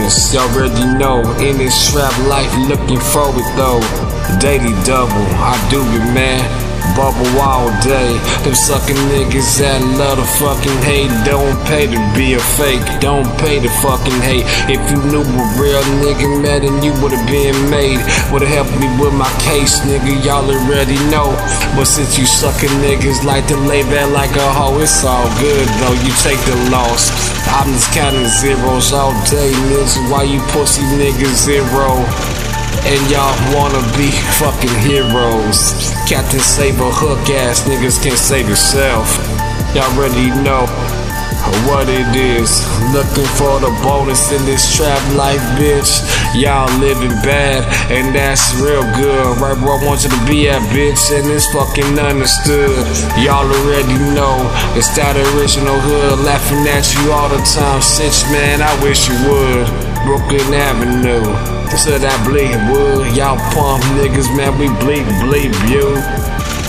bonus, y'all already know. In this trap life, looking forward though. Daily double, I do it, man bubble all day. Them sucking niggas that love to fucking hate. Don't pay to be a fake. Don't pay to fucking hate. If you knew a real nigga, man, then you would've been made. Would've helped me with my case, nigga. Y'all already know. But since you sucking niggas like to lay back like a hoe, it's all good though. You take the loss. I'm just counting zeros all day, niggas. Why you pussy niggas zero? and y'all wanna be fucking heroes. Captain Saber hook ass niggas can't save yourself. Y'all already know what it is. Looking for the bonus in this trap life, bitch. Y'all living bad, and that's real good. Right where I want you to be at, bitch, and it's fucking understood. Y'all already know it's that original hood, laughing at you all the time. Cinch, man, I wish you would. Brooklyn Avenue to that Bleakwood. Y'all pump niggas, man, we bleed, bleed you.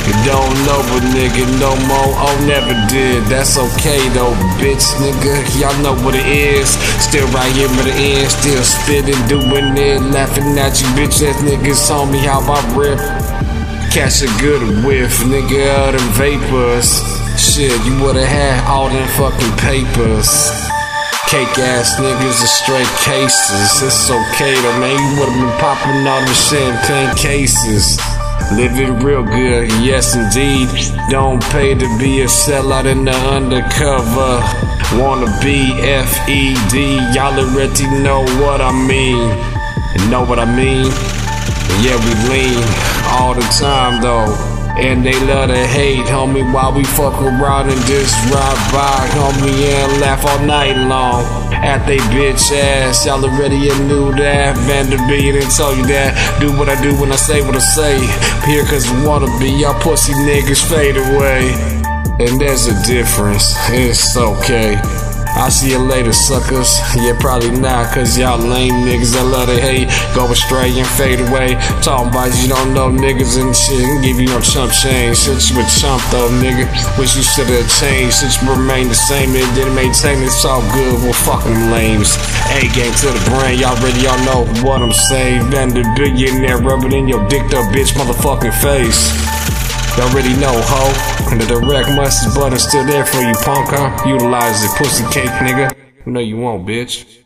You don't know, but nigga, no more. Oh, never did. That's okay though, bitch, nigga. Y'all know what it is. Still right here by the end, still spitting, doing it, laughing at you, bitch ass niggas. Told me how I rip. Catch a good whiff, nigga, out them vapors. Shit, you would've had all them fucking papers. Cake ass niggas are straight cases. It's okay though, man. You would've been popping all the champagne cases. Living real good, yes indeed. Don't pay to be a sellout in the undercover. Wanna be FED, y'all already know what I mean. And know what I mean? Yeah, we lean all the time though. And they love to hate, homie, while we fuck around and just ride by, homie, and laugh all night long. At they bitch ass, y'all already knew that. Vanderbilt and told you that. Do what I do when I say what I say. Here cause wanna be, y'all pussy niggas fade away. And there's a difference, it's okay. I'll see you later, suckers. Yeah, probably not, cause y'all lame niggas I love to hate. Go astray and fade away. Talking about you don't know niggas and shit. And give you no chump change. Since you a chump though, nigga. Wish you should've changed. Since you remain the same and didn't maintain it's all good. Well, fucking lames. A gang to the brain, y'all already y'all know what I'm saying. Then the billionaire rubbing in your dick up bitch motherfucking face. You already know, ho. And the direct message button still there for you, punk, huh? Utilize it, pussy cake, nigga. You know you won't, bitch.